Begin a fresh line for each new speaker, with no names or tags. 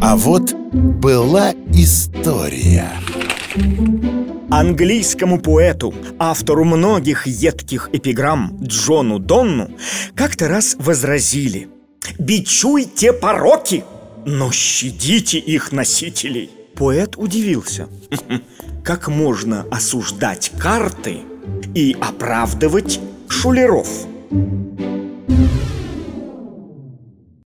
А вот была история.
Английскому поэту, автору многих едких эпиграмм Джону Донну Как-то раз возразили. «Бичуйте пороки, но щадите их носителей» Поэт удивился. Как можно осуждать карты и оправдывать шулеров?